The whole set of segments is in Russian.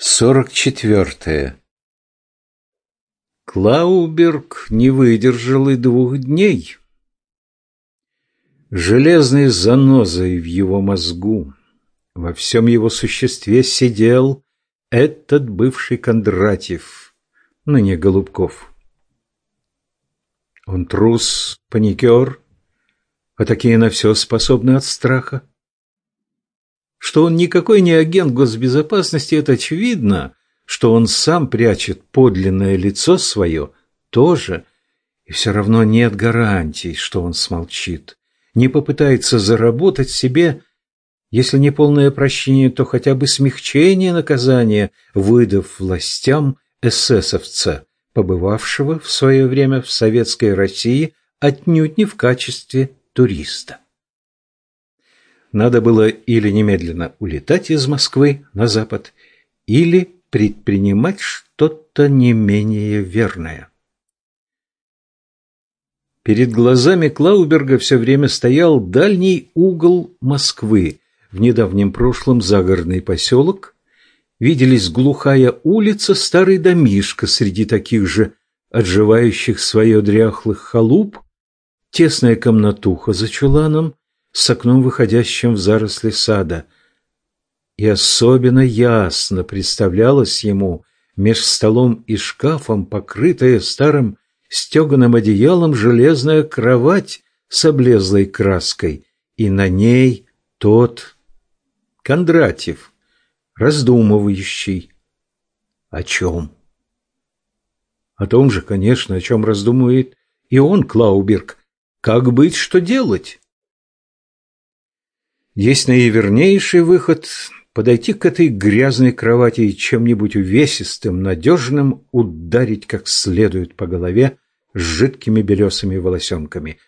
Сорок четвертое. Клауберг не выдержал и двух дней. Железной занозой в его мозгу, во всем его существе сидел этот бывший Кондратьев, ныне Голубков. Он трус, паникер, а такие на все способны от страха. Что он никакой не агент госбезопасности, это очевидно. Что он сам прячет подлинное лицо свое, тоже. И все равно нет гарантий, что он смолчит. Не попытается заработать себе, если не полное прощение, то хотя бы смягчение наказания, выдав властям эсэсовца, побывавшего в свое время в советской России отнюдь не в качестве туриста. Надо было или немедленно улетать из Москвы на запад, или предпринимать что-то не менее верное. Перед глазами Клауберга все время стоял дальний угол Москвы, в недавнем прошлом загородный поселок, виделись глухая улица, старый домишко среди таких же отживающих свое дряхлых халуп, тесная комнатуха за чуланом, с окном, выходящим в заросли сада. И особенно ясно представлялось ему меж столом и шкафом, покрытая старым стеганым одеялом, железная кровать с облезлой краской, и на ней тот Кондратьев, раздумывающий. О чем? О том же, конечно, о чем раздумывает и он, Клауберг. Как быть, что делать? Есть наивернейший выход – подойти к этой грязной кровати и чем-нибудь увесистым, надежным ударить как следует по голове с жидкими белесыми волосенками.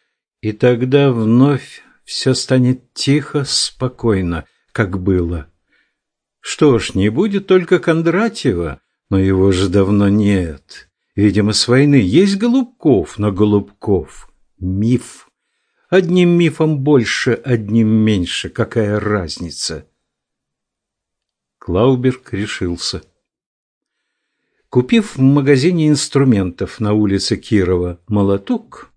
И тогда вновь все станет тихо, спокойно, как было. Что ж, не будет только Кондратьева, но его же давно нет. Видимо, с войны есть Голубков, но Голубков – миф. Одним мифом больше, одним меньше. Какая разница? Клауберг решился. Купив в магазине инструментов на улице Кирова молоток,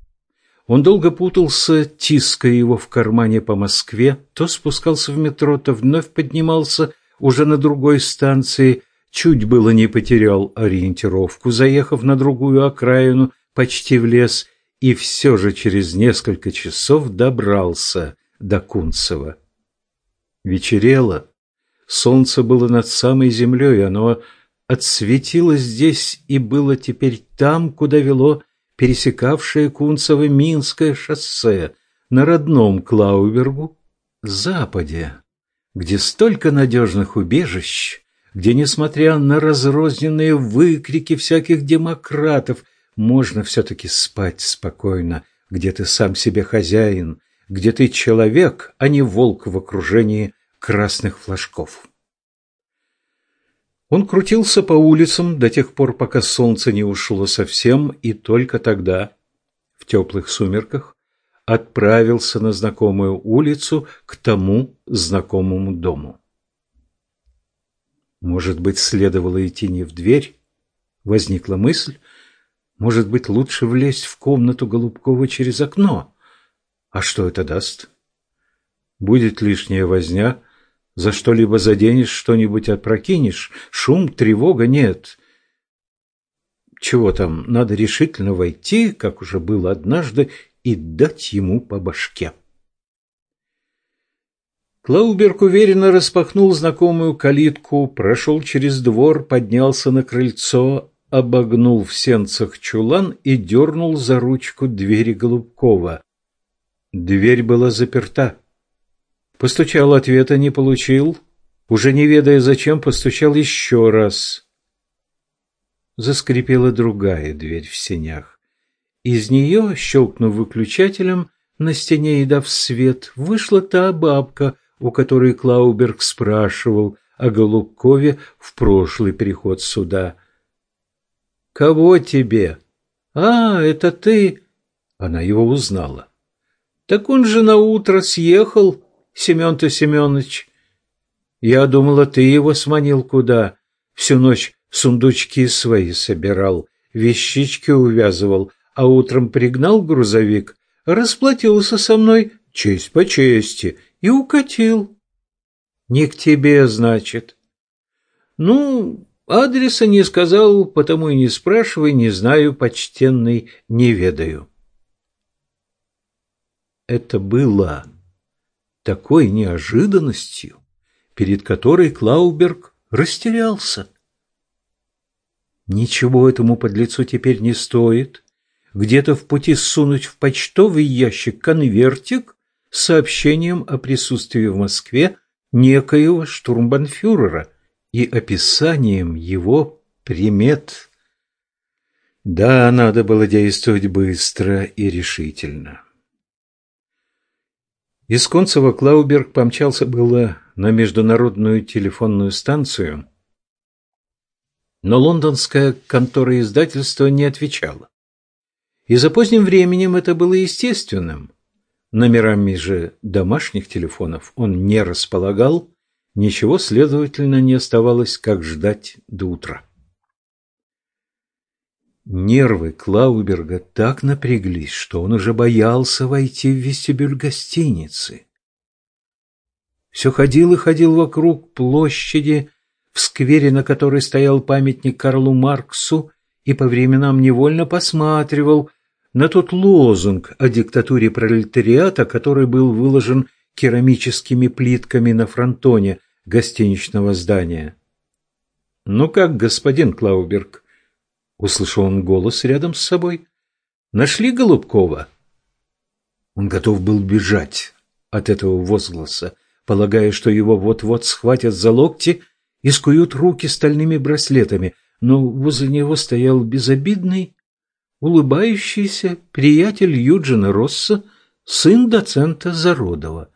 он долго путался, тиская его в кармане по Москве, то спускался в метро, то вновь поднимался уже на другой станции, чуть было не потерял ориентировку, заехав на другую окраину, почти в лес, и все же через несколько часов добрался до Кунцева. Вечерело, солнце было над самой землей, оно отсветило здесь и было теперь там, куда вело пересекавшее Кунцево-Минское шоссе, на родном Клаубергу, западе, где столько надежных убежищ, где, несмотря на разрозненные выкрики всяких демократов, можно все-таки спать спокойно, где ты сам себе хозяин, где ты человек, а не волк в окружении красных флажков. Он крутился по улицам до тех пор, пока солнце не ушло совсем, и только тогда, в теплых сумерках, отправился на знакомую улицу к тому знакомому дому. Может быть, следовало идти не в дверь? Возникла мысль, может быть, лучше влезть в комнату Голубкова через окно? А что это даст? Будет лишняя возня, за что-либо заденешь, что-нибудь опрокинешь, шум, тревога нет. Чего там, надо решительно войти, как уже было однажды, и дать ему по башке. Клауберг уверенно распахнул знакомую калитку, прошел через двор, поднялся на крыльцо, обогнул в сенцах чулан и дернул за ручку двери Голубкова. Дверь была заперта. Постучал, ответа не получил. Уже не ведая зачем, постучал еще раз. Заскрипела другая дверь в сенях. Из нее, щелкнув выключателем, на стене и дав свет, вышла та бабка, у которой Клауберг спрашивал о Голубкове в прошлый переход суда. «Кого тебе?» «А, это ты!» Она его узнала. «Так он же на утро съехал, Семен-то Семенович. Я думала, ты его сманил куда. Всю ночь сундучки свои собирал, вещички увязывал, а утром пригнал грузовик, расплатился со мной честь по чести и укатил. Не к тебе, значит. Ну, адреса не сказал, потому и не спрашивай, не знаю, почтенный, не ведаю. Это было такой неожиданностью, перед которой Клауберг растерялся. Ничего этому подлецу теперь не стоит. Где-то в пути сунуть в почтовый ящик конвертик с сообщением о присутствии в Москве некоего штурмбанфюрера и описанием его примет. Да, надо было действовать быстро и решительно. Из Концева Клауберг помчался было на международную телефонную станцию, но лондонская контора издательства не отвечала. И за поздним временем это было естественным. Номерами же домашних телефонов он не располагал, ничего, следовательно, не оставалось, как ждать до утра. Нервы Клауберга так напряглись, что он уже боялся войти в вестибюль гостиницы. Все ходил и ходил вокруг площади, в сквере, на которой стоял памятник Карлу Марксу, и по временам невольно посматривал на тот лозунг о диктатуре пролетариата, который был выложен керамическими плитками на фронтоне гостиничного здания. «Ну как, господин Клауберг?» Услышал он голос рядом с собой. «Нашли Голубкова?» Он готов был бежать от этого возгласа, полагая, что его вот-вот схватят за локти и скуют руки стальными браслетами, но возле него стоял безобидный, улыбающийся приятель Юджина Росса, сын доцента Зародова.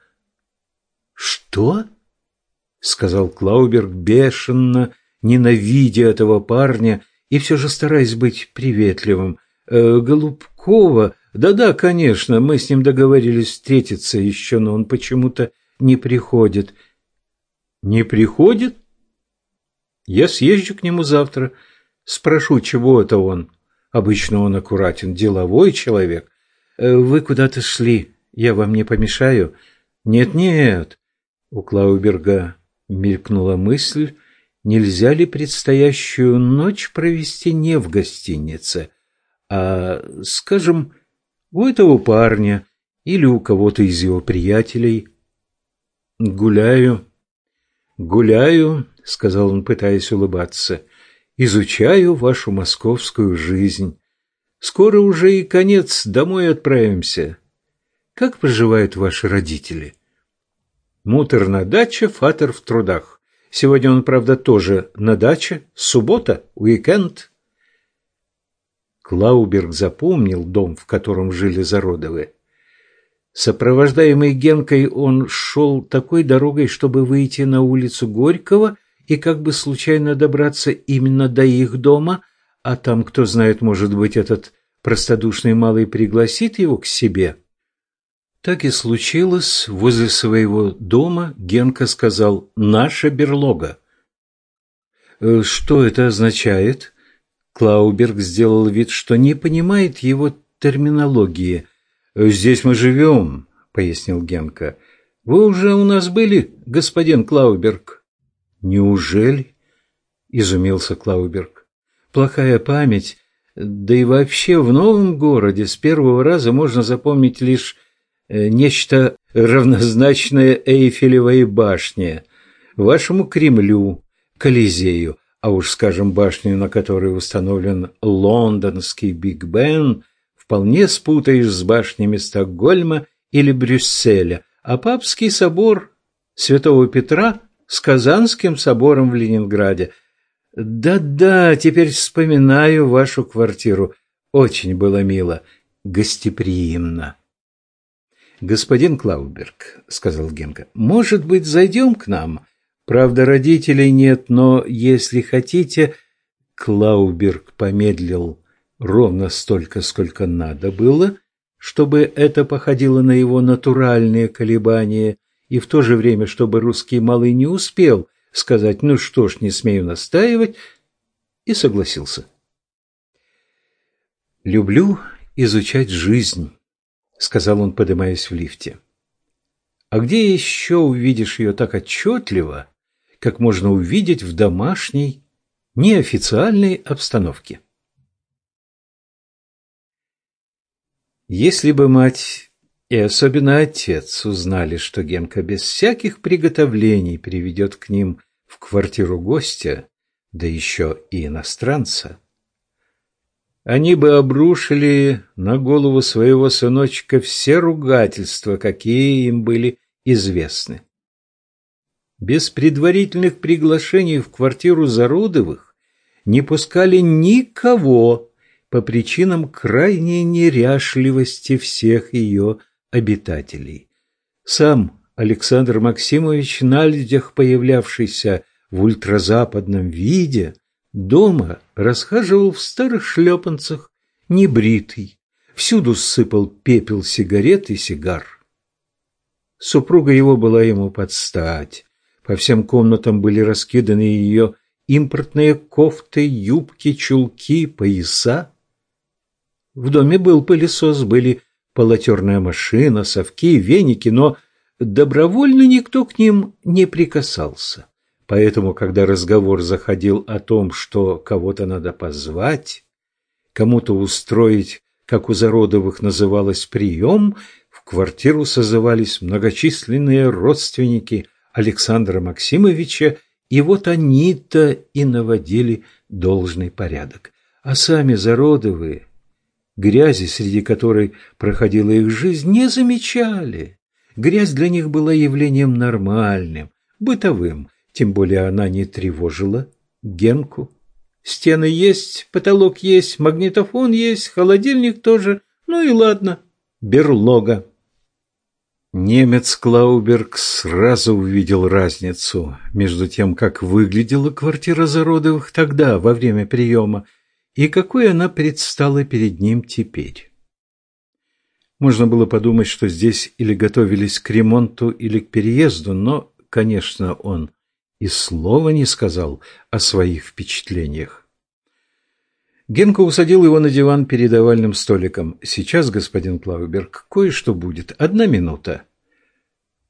«Что?» — сказал Клауберг бешено, ненавидя этого парня и все же стараясь быть приветливым. Э, Голубкова... Да-да, конечно, мы с ним договорились встретиться еще, но он почему-то не приходит. Не приходит? Я съезжу к нему завтра. Спрошу, чего это он. Обычно он аккуратен, деловой человек. Э, вы куда-то шли, я вам не помешаю? Нет-нет. У Клауберга мелькнула мысль, нельзя ли предстоящую ночь провести не в гостинице, а, скажем, у этого парня или у кого-то из его приятелей. «Гуляю, гуляю», — сказал он, пытаясь улыбаться, — «изучаю вашу московскую жизнь. Скоро уже и конец, домой отправимся. Как поживают ваши родители?» Мутер на даче, фатер в трудах. Сегодня он, правда, тоже на даче. Суббота, уикенд. Клауберг запомнил дом, в котором жили Зародовы. Сопровождаемый Генкой, он шел такой дорогой, чтобы выйти на улицу Горького и как бы случайно добраться именно до их дома, а там, кто знает, может быть, этот простодушный малый пригласит его к себе. Так и случилось. Возле своего дома Генка сказал «наша берлога». «Э, «Что это означает?» Клауберг сделал вид, что не понимает его терминологии. «Здесь мы живем», — пояснил Генка. «Вы уже у нас были, господин Клауберг?» «Неужели?» — изумился Клауберг. «Плохая память, да и вообще в новом городе с первого раза можно запомнить лишь Э, нечто равнозначное Эйфелевой башне, вашему Кремлю, Колизею, а уж, скажем, башню, на которой установлен лондонский Биг Бен, вполне спутаешь с башнями Стокгольма или Брюсселя, а папский собор Святого Петра с Казанским собором в Ленинграде. Да-да, теперь вспоминаю вашу квартиру. Очень было мило, гостеприимно. «Господин Клауберг», — сказал Генка, — «может быть, зайдем к нам? Правда, родителей нет, но если хотите...» Клауберг помедлил ровно столько, сколько надо было, чтобы это походило на его натуральные колебания, и в то же время, чтобы русский малый не успел сказать «ну что ж, не смею настаивать» и согласился. «Люблю изучать жизнь», — сказал он, поднимаясь в лифте. «А где еще увидишь ее так отчетливо, как можно увидеть в домашней, неофициальной обстановке?» Если бы мать и особенно отец узнали, что Генка без всяких приготовлений приведет к ним в квартиру гостя, да еще и иностранца, они бы обрушили на голову своего сыночка все ругательства, какие им были известны. Без предварительных приглашений в квартиру Зарудовых не пускали никого по причинам крайней неряшливости всех ее обитателей. Сам Александр Максимович, на людях появлявшийся в ультразападном виде, дома расхаживал в старых шлепанцах, небритый, всюду сыпал пепел сигарет и сигар. Супруга его была ему под стать. По всем комнатам были раскиданы ее импортные кофты, юбки, чулки, пояса. В доме был пылесос, были полотерная машина, совки, веники, но добровольно никто к ним не прикасался. Поэтому, когда разговор заходил о том, что кого-то надо позвать, кому-то устроить, как у Зародовых называлось, прием, в квартиру созывались многочисленные родственники Александра Максимовича, и вот они-то и наводили должный порядок. А сами Зародовые Грязи, среди которой проходила их жизнь, не замечали. Грязь для них была явлением нормальным, бытовым, тем более она не тревожила Генку. Стены есть, потолок есть, магнитофон есть, холодильник тоже, ну и ладно, берлога. Немец Клауберг сразу увидел разницу между тем, как выглядела квартира Зародовых тогда, во время приема, и какой она предстала перед ним теперь. Можно было подумать, что здесь или готовились к ремонту, или к переезду, но, конечно, он и слова не сказал о своих впечатлениях. Генка усадил его на диван перед овальным столиком. «Сейчас, господин Клауберг, кое-что будет. Одна минута».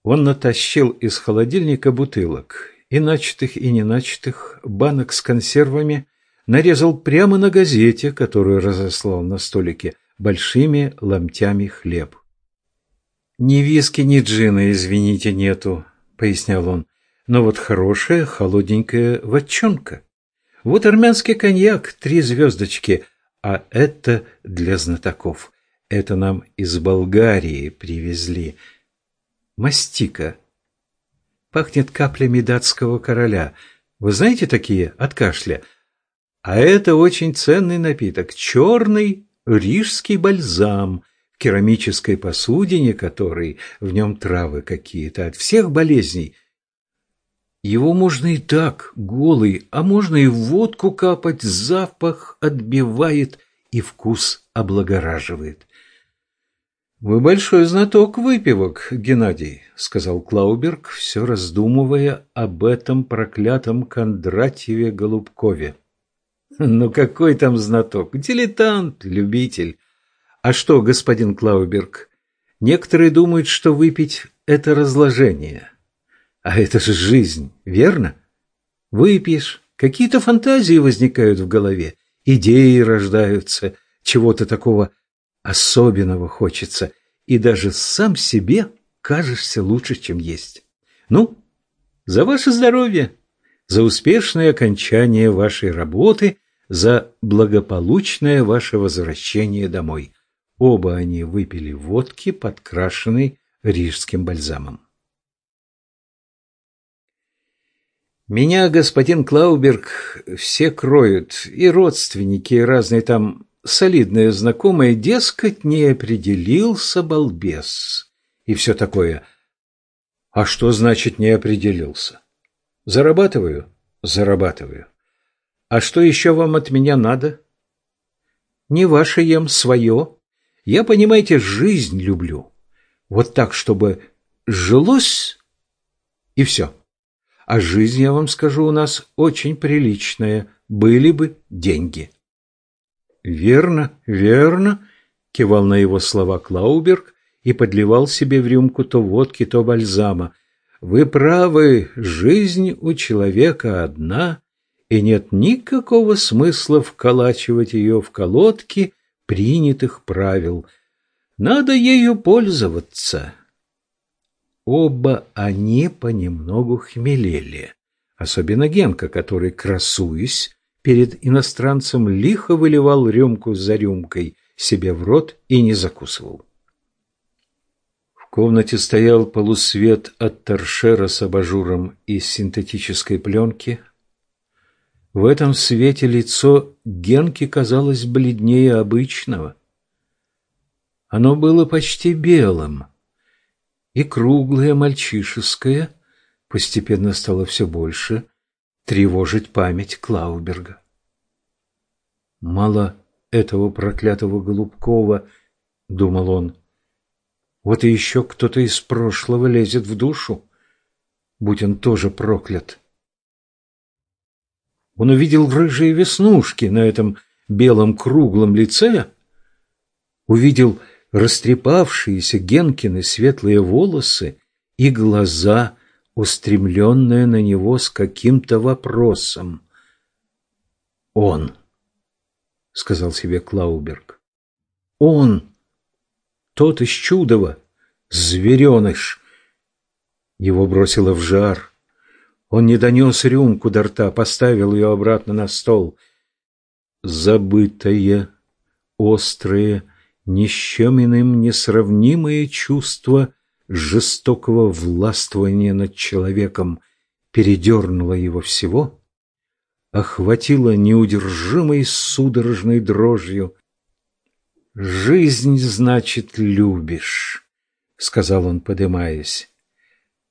Он натащил из холодильника бутылок, и начатых, и неначатых, банок с консервами, нарезал прямо на газете, которую разослал на столике, большими ломтями хлеб. «Ни виски, ни джина, извините, нету», — пояснял он. «Но вот хорошая холодненькая ватчонка. Вот армянский коньяк, три звездочки, а это для знатоков. Это нам из Болгарии привезли. Мастика. Пахнет каплями датского короля. Вы знаете такие от кашля?» А это очень ценный напиток – черный рижский бальзам, в керамической посудине который в нем травы какие-то от всех болезней. Его можно и так, голый, а можно и в водку капать, запах отбивает и вкус облагораживает. «Вы большой знаток выпивок, Геннадий», — сказал Клауберг, все раздумывая об этом проклятом Кондратьеве Голубкове. Ну какой там знаток? Дилетант, любитель. А что, господин Клауберг, некоторые думают, что выпить – это разложение. А это же жизнь, верно? Выпьешь, какие-то фантазии возникают в голове, идеи рождаются, чего-то такого особенного хочется, и даже сам себе кажешься лучше, чем есть. Ну, за ваше здоровье, за успешное окончание вашей работы – за благополучное ваше возвращение домой. Оба они выпили водки, подкрашенной рижским бальзамом. Меня, господин Клауберг, все кроют, и родственники, и разные там солидные знакомые, дескать, не определился балбес. И все такое. А что значит не определился? Зарабатываю? Зарабатываю. А что еще вам от меня надо? Не ваше ем, свое. Я, понимаете, жизнь люблю. Вот так, чтобы жилось и все. А жизнь, я вам скажу, у нас очень приличная. Были бы деньги. Верно, верно, кивал на его слова Клауберг и подливал себе в рюмку то водки, то бальзама. Вы правы, жизнь у человека одна, и нет никакого смысла вколачивать ее в колодки принятых правил. Надо ею пользоваться. Оба они понемногу хмелели, особенно Генка, который, красуясь перед иностранцем, лихо выливал рюмку за рюмкой себе в рот и не закусывал. В комнате стоял полусвет от торшера с абажуром из синтетической пленки, в этом свете лицо Генки казалось бледнее обычного. Оно было почти белым, и круглое мальчишеское постепенно стало все больше тревожить память Клауберга. «Мало этого проклятого Голубкова», — думал он, — «вот и еще кто-то из прошлого лезет в душу, будь он тоже проклят». Он увидел рыжие веснушки на этом белом круглом лице, увидел растрепавшиеся Генкины светлые волосы и глаза, устремленные на него с каким-то вопросом. «Он», — сказал себе Клауберг, — «он, тот из Чудова, звереныш». Его бросило в жар. Он не донес рюмку до рта, поставил ее обратно на стол. Забытое, острое, ни с чем иным несравнимое чувство жестокого властвования над человеком передернуло его всего, охватило неудержимой судорожной дрожью. «Жизнь, значит, любишь», — сказал он, подымаясь.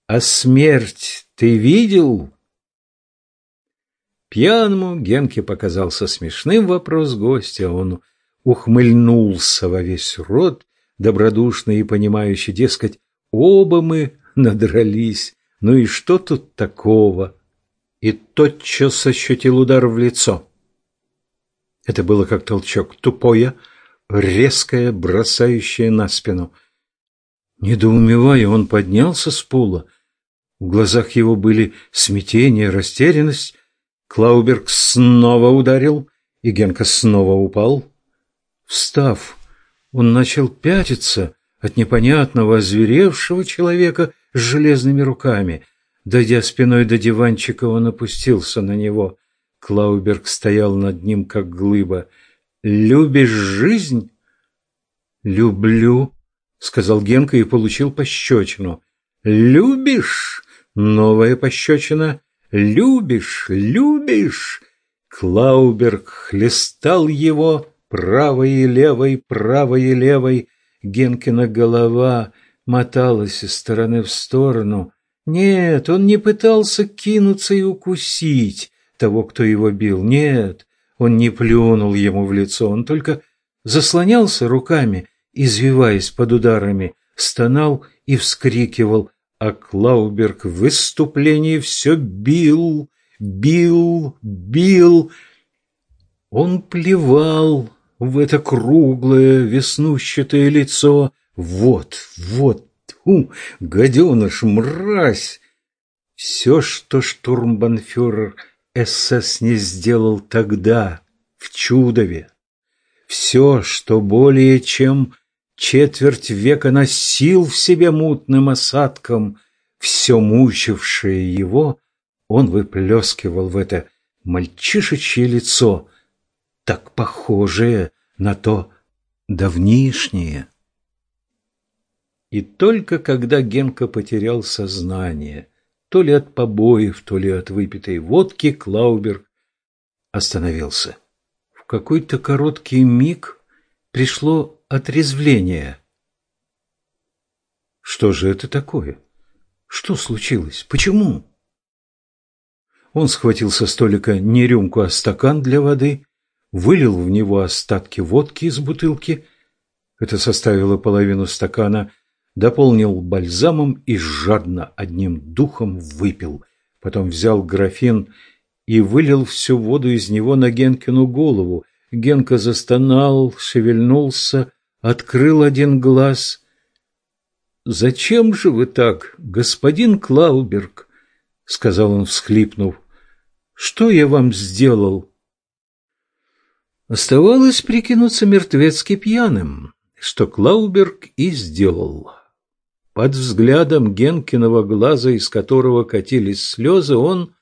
«А смерть ты видел?» Пьяному Генке показался смешным вопрос гостя. Он ухмыльнулся во весь рот, добродушно и понимающе, дескать, оба мы надрались. Ну и что тут такого? И тотчас ощутил удар в лицо. Это было как толчок, тупое, резкое, бросающее на спину. Недоумевая, он поднялся с пола, в глазах его были смятение, растерянность. Клауберг снова ударил, и Генка снова упал. Встав, он начал пятиться от непонятного озверевшего человека с железными руками. Дойдя спиной до диванчика, он опустился на него. Клауберг стоял над ним, как глыба. «Любишь жизнь?» «Люблю», — сказал Генка и получил пощечину. «Любишь?» Новая пощечина. «Любишь, любишь!» Клауберг хлестал его правой и левой, правой и левой. Генкина голова моталась из стороны в сторону. Нет, он не пытался кинуться и укусить того, кто его бил. Нет, он не плюнул ему в лицо, он только заслонялся руками, извиваясь под ударами, стонал и вскрикивал а Клауберг в выступлении все бил, бил, бил. Он плевал в это круглое веснущатое лицо. Вот, вот, тьфу, гаденыш, мразь! Все, что штурмбанфюрер СС не сделал тогда, в Чудове, все, что более чем четверть века носил в себе мутным осадком все мучившее его, он выплескивал в это мальчишечье лицо, так похожее на то давнишнее. И только когда Генка потерял сознание, то ли от побоев, то ли от выпитой водки, Клауберг остановился. В какой-то короткий миг пришло отрезвления. Что же это такое? Что случилось? Почему? Он схватил со столика не рюмку, а стакан для воды, вылил в него остатки водки из бутылки, это составило половину стакана, дополнил бальзамом и жадно одним духом выпил – Потом взял графин и вылил всю воду из него на Генкину голову. Генка застонал, шевельнулся, открыл один глаз. «Зачем же вы так, господин Клауберг?» — сказал он, всхлипнув. «Что я вам сделал?» Оставалось прикинуться мертвецки пьяным, что Клауберг и сделал. Под взглядом Генкиного глаза, из которого катились слезы, он,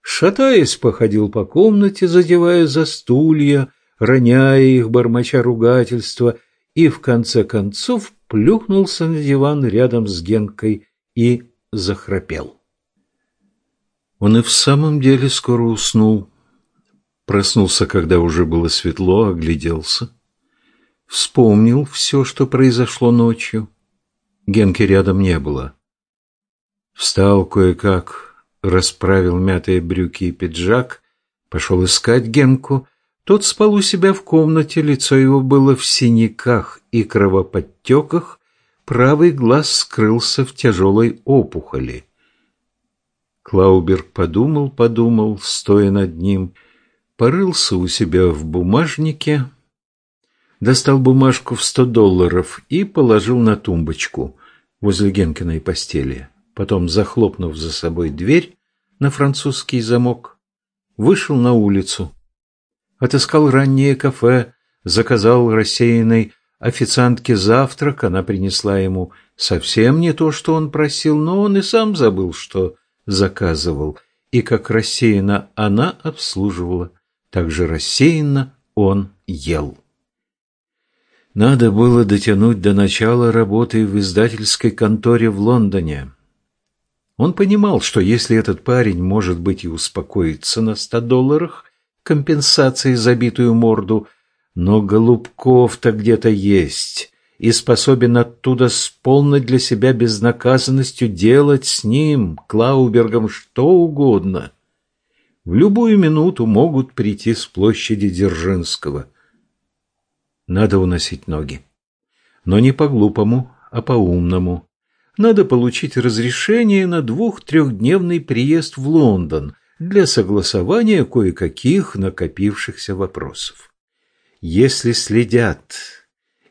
шатаясь, походил по комнате, задевая за стулья, роняя их, бормоча ругательства, и в конце концов плюхнулся на диван рядом с Генкой и захрапел. Он и в самом деле скоро уснул. Проснулся, когда уже было светло, огляделся. Вспомнил все, что произошло ночью. Генки рядом не было. Встал кое-как, расправил мятые брюки и пиджак, пошел искать Генку. Тот спал у себя в комнате, лицо его было в синяках и кровоподтеках, правый глаз скрылся в тяжелой опухоли. Клауберг подумал-подумал, стоя над ним — порылся у себя в бумажнике, достал бумажку в сто долларов и положил на тумбочку возле Генкиной постели. Потом, захлопнув за собой дверь на французский замок, вышел на улицу. Отыскал раннее кафе, заказал рассеянной официантке завтрак, она принесла ему совсем не то, что он просил, но он и сам забыл, что заказывал, и как рассеянно она обслуживала также рассеянно он ел. Надо было дотянуть до начала работы в издательской конторе в Лондоне. Он понимал, что если этот парень, может быть, и успокоится на ста долларах компенсации за битую морду, но Голубков-то где-то есть и способен оттуда с полной для себя безнаказанностью делать с ним, Клаубергом, что угодно — в любую минуту могут прийти с площади Дзержинского. Надо уносить ноги. Но не по-глупому, а по-умному. Надо получить разрешение на двух-трехдневный приезд в Лондон для согласования кое-каких накопившихся вопросов. Если следят,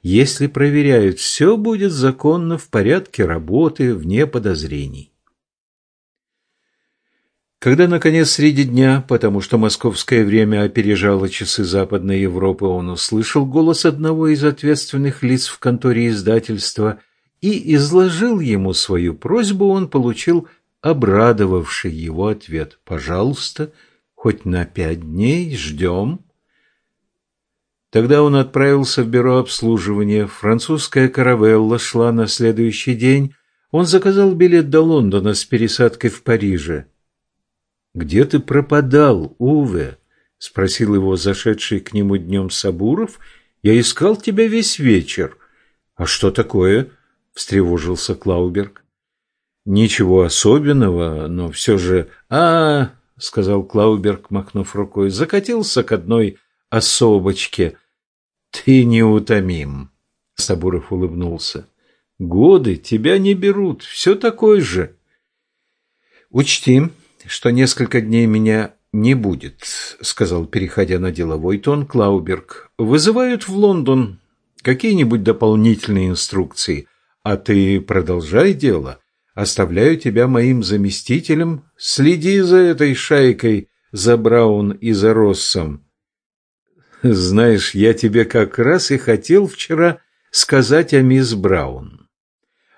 если проверяют, все будет законно в порядке работы, вне подозрений. Когда, наконец, среди дня, потому что московское время опережало часы Западной Европы, он услышал голос одного из ответственных лиц в конторе издательства и изложил ему свою просьбу, он получил обрадовавший его ответ. «Пожалуйста, хоть на пять дней ждем». Тогда он отправился в бюро обслуживания. Французская каравелла шла на следующий день. Он заказал билет до Лондона с пересадкой в Париже. «Где ты пропадал, Уве?» — спросил его зашедший к нему днем Сабуров. «Я искал тебя весь вечер». «А что такое?» — встревожился Клауберг. «Ничего особенного, но все же...» а, -а, -а сказал Клауберг, махнув рукой, — «закатился к одной особочке». «Ты неутомим», — Сабуров улыбнулся. «Годы тебя не берут, все такой же». «Учти, что несколько дней меня не будет», — сказал, переходя на деловой тон, Клауберг. «Вызывают в Лондон какие-нибудь дополнительные инструкции, а ты продолжай дело. Оставляю тебя моим заместителем. Следи за этой шайкой, за Браун и за Россом». «Знаешь, я тебе как раз и хотел вчера сказать о мисс Браун.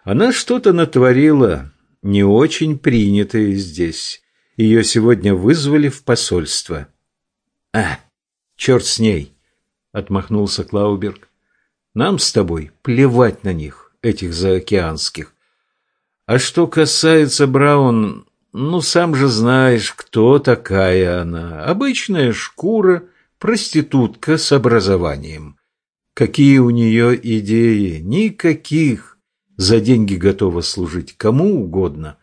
Она что-то натворила, не очень принятое здесь. Ее сегодня вызвали в посольство. «А, черт с ней!» — отмахнулся Клауберг. «Нам с тобой плевать на них, этих заокеанских. А что касается Браун, ну, сам же знаешь, кто такая она. Обычная шкура, проститутка с образованием. Какие у нее идеи? Никаких. За деньги готова служить кому угодно.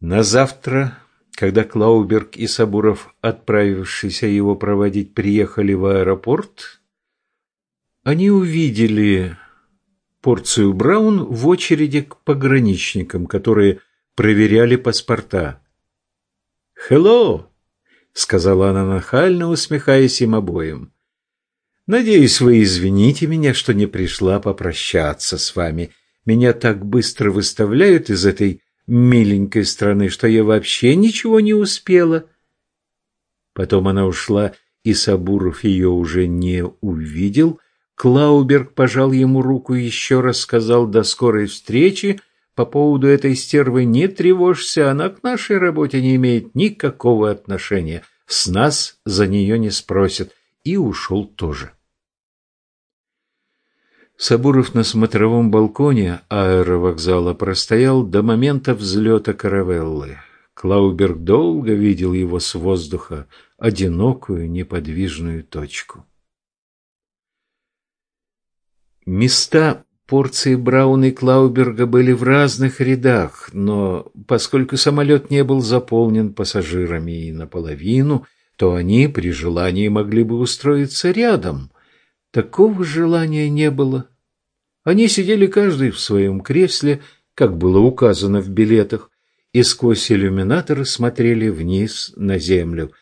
На завтра, когда Клауберг и Сабуров, отправившиеся его проводить, приехали в аэропорт, они увидели порцию Браун в очереди к пограничникам, которые проверяли паспорта. «Хелло!» — сказала она нахально, усмехаясь им обоим. «Надеюсь, вы извините меня, что не пришла попрощаться с вами. Меня так быстро выставляют из этой миленькой страны, что я вообще ничего не успела». Потом она ушла, и Сабуров ее уже не увидел. Клауберг пожал ему руку и еще раз сказал «до скорой встречи», по поводу этой стервы не тревожься, она к нашей работе не имеет никакого отношения. С нас за нее не спросят. И ушел тоже. Сабуров на смотровом балконе аэровокзала простоял до момента взлета каравеллы. Клауберг долго видел его с воздуха, одинокую неподвижную точку. Места Порции Брауна и Клауберга были в разных рядах, но поскольку самолет не был заполнен пассажирами и наполовину, то они при желании могли бы устроиться рядом. Такого желания не было. Они сидели каждый в своем кресле, как было указано в билетах, и сквозь иллюминаторы смотрели вниз на землю.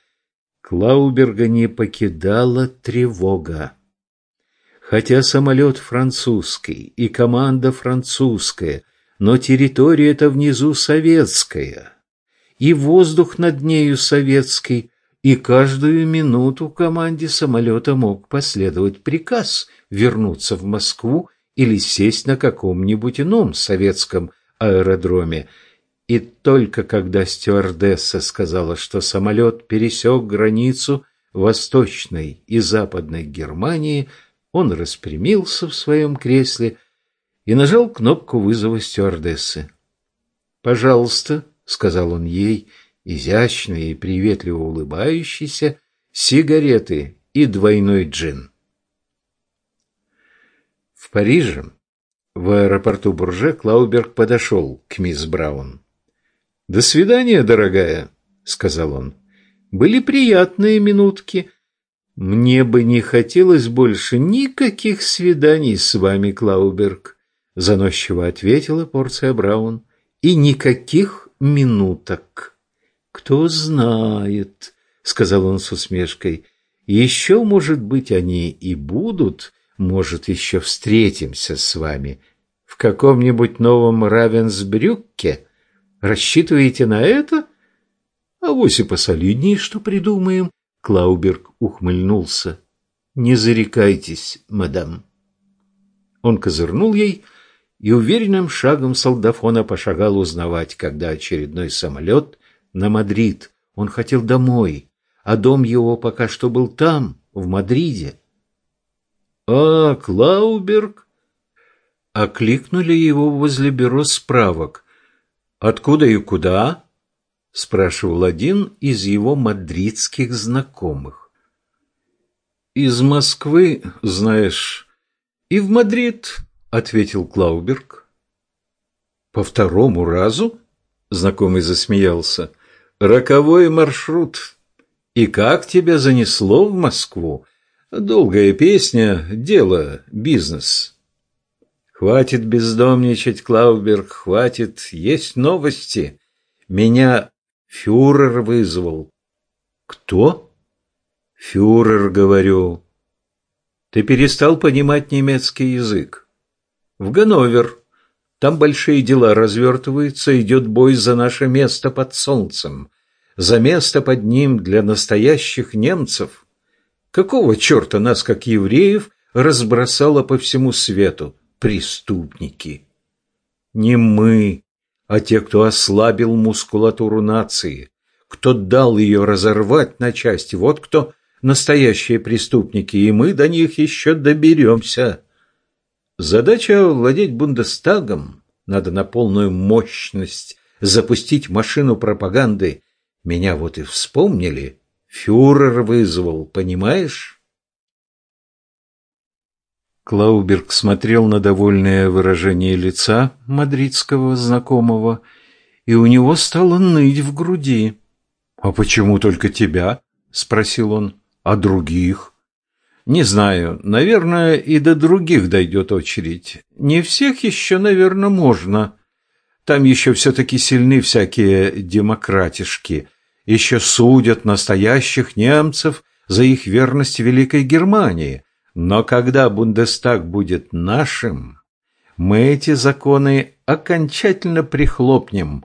Клауберга не покидала тревога. Хотя самолет французский и команда французская, но территория эта внизу советская, и воздух над нею советский, и каждую минуту команде самолета мог последовать приказ вернуться в Москву или сесть на каком-нибудь ином советском аэродроме. И только когда стюардесса сказала, что самолет пересек границу Восточной и Западной Германии – он распрямился в своем кресле и нажал кнопку вызова стюардессы. «Пожалуйста», — сказал он ей, изящно и приветливо улыбающийся, «сигареты и двойной джин». В Париже, в аэропорту Бурже, Клауберг подошел к мисс Браун. «До свидания, дорогая», — сказал он. «Были приятные минутки, «Мне бы не хотелось больше никаких свиданий с вами, Клауберг», — заносчиво ответила порция Браун. «И никаких минуток». «Кто знает», — сказал он с усмешкой, — «еще, может быть, они и будут, может, еще встретимся с вами в каком-нибудь новом Равенсбрюкке. Рассчитываете на это? А вось и посолиднее, что придумаем». Клауберг ухмыльнулся. «Не зарекайтесь, мадам». Он козырнул ей и уверенным шагом солдафона пошагал узнавать, когда очередной самолет на Мадрид. Он хотел домой, а дом его пока что был там, в Мадриде. «А, Клауберг?» Окликнули его возле бюро справок. «Откуда и куда?» — спрашивал один из его мадридских знакомых. «Из Москвы, знаешь, и в Мадрид», — ответил Клауберг. «По второму разу?» — знакомый засмеялся. «Роковой маршрут. И как тебя занесло в Москву? Долгая песня, дело, бизнес». «Хватит бездомничать, Клауберг, хватит, есть новости». Меня Фюрер вызвал. Кто? Фюрер, говорю. Ты перестал понимать немецкий язык. В Ганновер. Там большие дела развертываются, идет бой за наше место под солнцем. За место под ним для настоящих немцев. Какого черта нас, как евреев, разбросало по всему свету? Преступники. Не мы, а те, кто ослабил мускулатуру нации, кто дал ее разорвать на части, вот кто настоящие преступники, и мы до них еще доберемся. Задача владеть Бундестагом, надо на полную мощность запустить машину пропаганды. Меня вот и вспомнили, фюрер вызвал, понимаешь? Клауберг смотрел на довольное выражение лица мадридского знакомого, и у него стало ныть в груди. «А почему только тебя?» — спросил он. «А других?» «Не знаю. Наверное, и до других дойдет очередь. Не всех еще, наверное, можно. Там еще все-таки сильны всякие демократишки. Еще судят настоящих немцев за их верность Великой Германии. Но когда Бундестаг будет нашим, мы эти законы окончательно прихлопнем.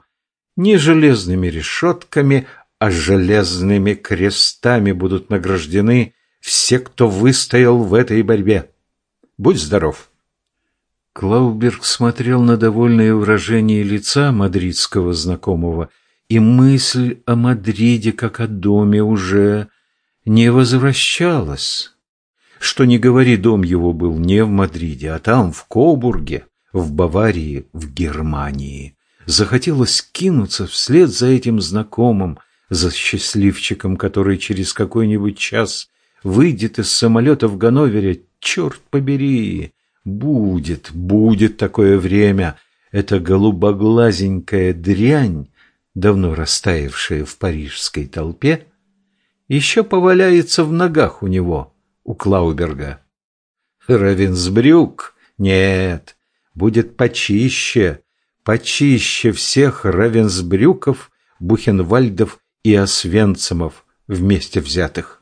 Не железными решетками, а железными крестами будут награждены все, кто выстоял в этой борьбе. Будь здоров. Клауберг смотрел на довольное выражение лица мадридского знакомого, и мысль о Мадриде как о доме уже не возвращалась. Что не говори, дом его был не в Мадриде, а там, в Кобурге, в Баварии, в Германии. Захотелось кинуться вслед за этим знакомым, за счастливчиком, который через какой-нибудь час выйдет из самолета в Ганновере. Черт побери! Будет, будет такое время. Эта голубоглазенькая дрянь, давно растаявшая в парижской толпе, еще поваляется в ногах у него, у Клауберга. Равенсбрюк? Нет, будет почище, почище всех Равенсбрюков, Бухенвальдов и Освенцимов вместе взятых.